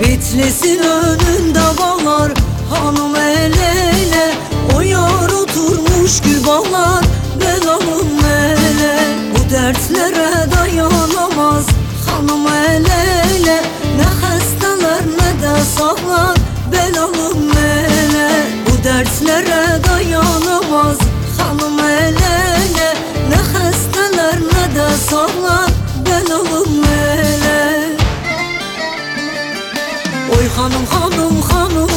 Bitlisin önünde bağlar hanım el ele. O yar oturmuş gübalar belalım ele. Bu dertlere dayanamaz hanım el ele. Ne hastalar ne de sağlar belalım Oy hanım hanım hanım.